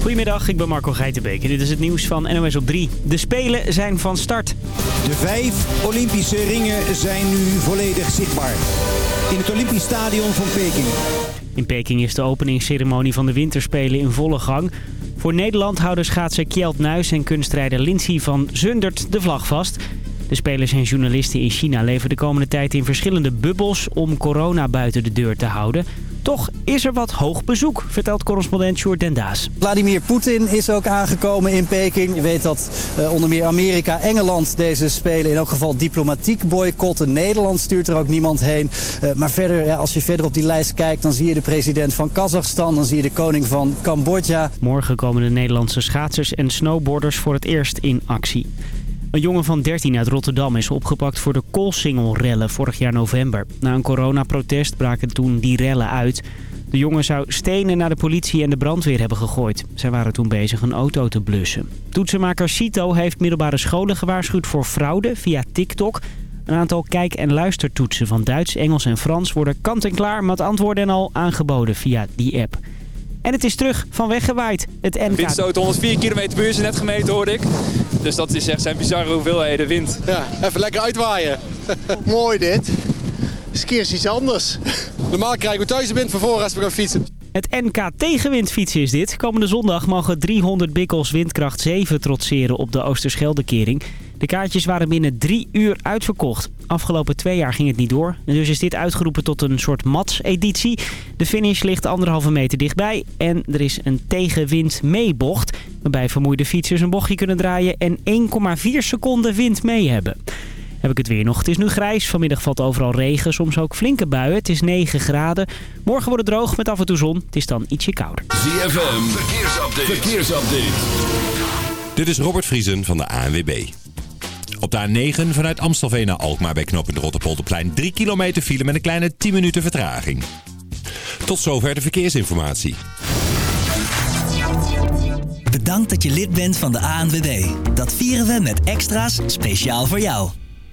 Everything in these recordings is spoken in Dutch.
Goedemiddag, ik ben Marco Geitenbeek en dit is het nieuws van NOS op 3. De Spelen zijn van start. De vijf Olympische ringen zijn nu volledig zichtbaar. In het Olympisch Stadion van Peking. In Peking is de openingsceremonie van de Winterspelen in volle gang. Voor Nederland houden schaatser Kjeld Nuis en kunstrijder Lindsay van Zundert de vlag vast. De spelers en journalisten in China leven de komende tijd in verschillende bubbels om corona buiten de deur te houden. Toch is er wat hoog bezoek, vertelt correspondent Sjoerd Dendaas. Vladimir Poetin is ook aangekomen in Peking. Je weet dat uh, onder meer Amerika, Engeland deze spelen in elk geval diplomatiek boycotten. Nederland stuurt er ook niemand heen. Uh, maar verder, ja, als je verder op die lijst kijkt, dan zie je de president van Kazachstan, dan zie je de koning van Cambodja. Morgen komen de Nederlandse schaatsers en snowboarders voor het eerst in actie. Een jongen van 13 uit Rotterdam is opgepakt voor de koolsingel-rellen vorig jaar november. Na een coronaprotest braken toen die rellen uit. De jongen zou stenen naar de politie en de brandweer hebben gegooid. Zij waren toen bezig een auto te blussen. Toetsenmaker Cito heeft middelbare scholen gewaarschuwd voor fraude via TikTok. Een aantal kijk- en luistertoetsen van Duits, Engels en Frans worden kant-en-klaar met antwoorden en al aangeboden via die app. En het is terug van weggewaaid. Het NK... Windstoot 104 km per uur is net gemeten, hoorde ik. Dus dat is echt zijn bizarre hoeveelheden wind. Ja, even lekker uitwaaien. Mooi dit. Eens keer iets anders. Normaal krijgen we thuis de wind van voor als we gaan fietsen. Het NK tegenwindfietsen is dit. Komende zondag mogen 300 bikkels windkracht 7 trotseren op de Oosterscheldekering. De kaartjes waren binnen drie uur uitverkocht. Afgelopen twee jaar ging het niet door. Dus is dit uitgeroepen tot een soort mats-editie. De finish ligt anderhalve meter dichtbij. En er is een tegenwind meebocht. Waarbij vermoeide fietsers een bochtje kunnen draaien en 1,4 seconden wind mee hebben. Heb ik het weer nog. Het is nu grijs. Vanmiddag valt overal regen, soms ook flinke buien. Het is 9 graden. Morgen wordt het droog met af en toe zon. Het is dan ietsje kouder. ZFM, verkeersupdate. verkeersupdate. Dit is Robert Vriesen van de ANWB. Op de A9 vanuit Amstelveen naar Alkmaar bij knooppunt Rotterpolderplein 3 kilometer file met een kleine 10 minuten vertraging. Tot zover de verkeersinformatie. Bedankt dat je lid bent van de ANWB. Dat vieren we met extra's speciaal voor jou.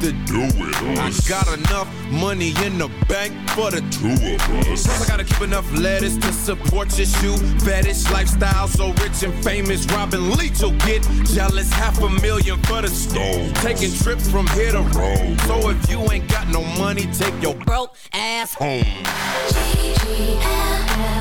to do it. I got enough money in the bank for the two of us. Plus, I gotta keep enough lettuce to support your shoe fetish lifestyle. So rich and famous, Robin Leach will get jealous. Half a million for the stove. Taking trips from here to Rome. So if you ain't got no money, take your broke ass home. G-G-L-L.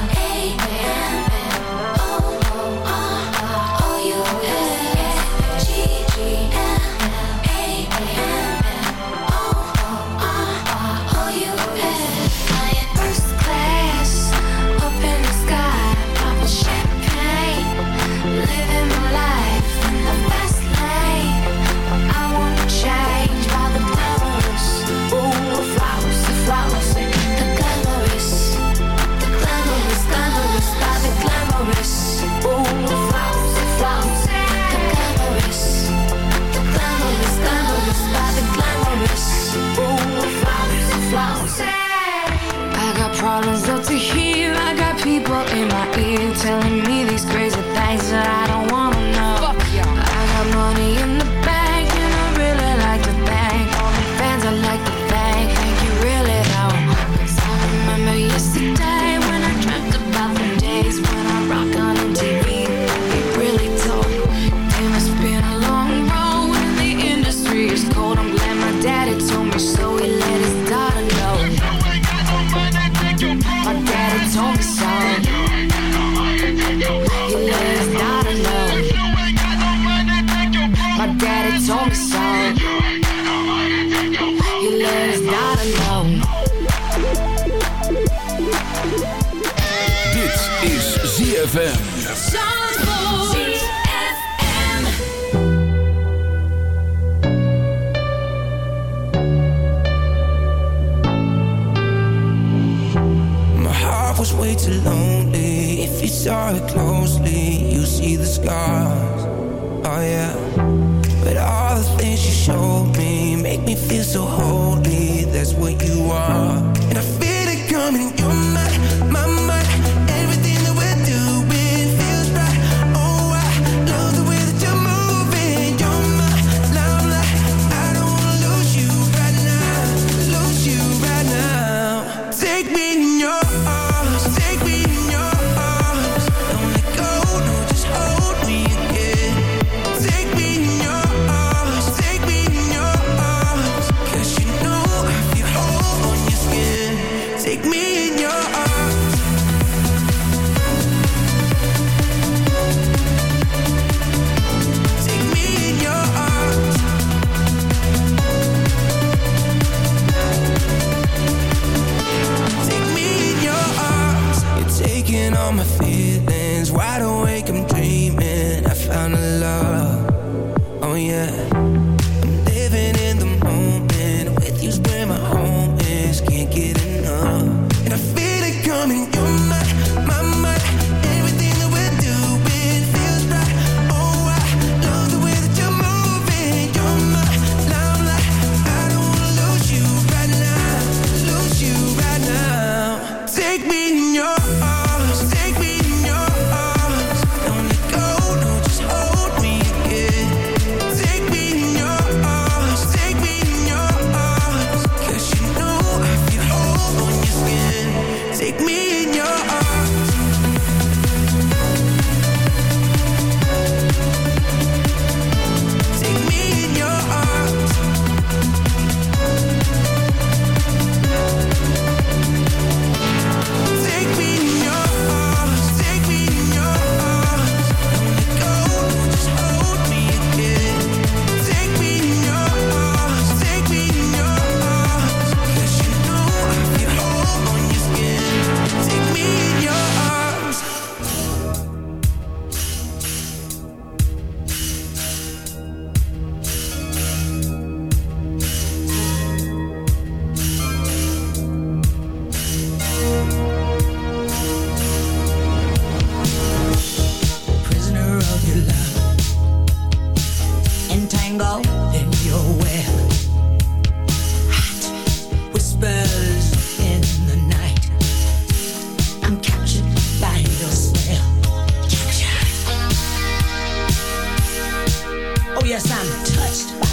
all my feelings. Wide awake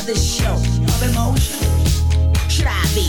this show of emotion. Should I be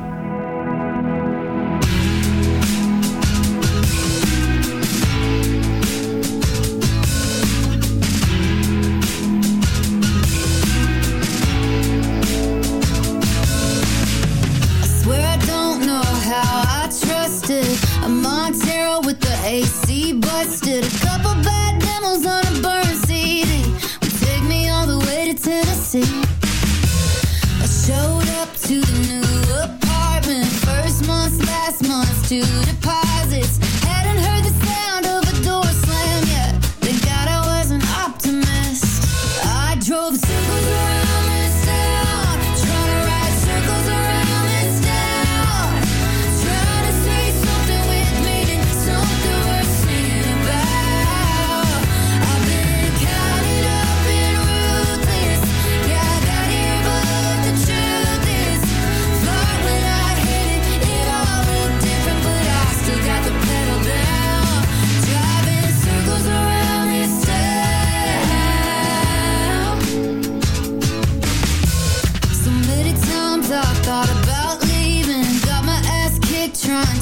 to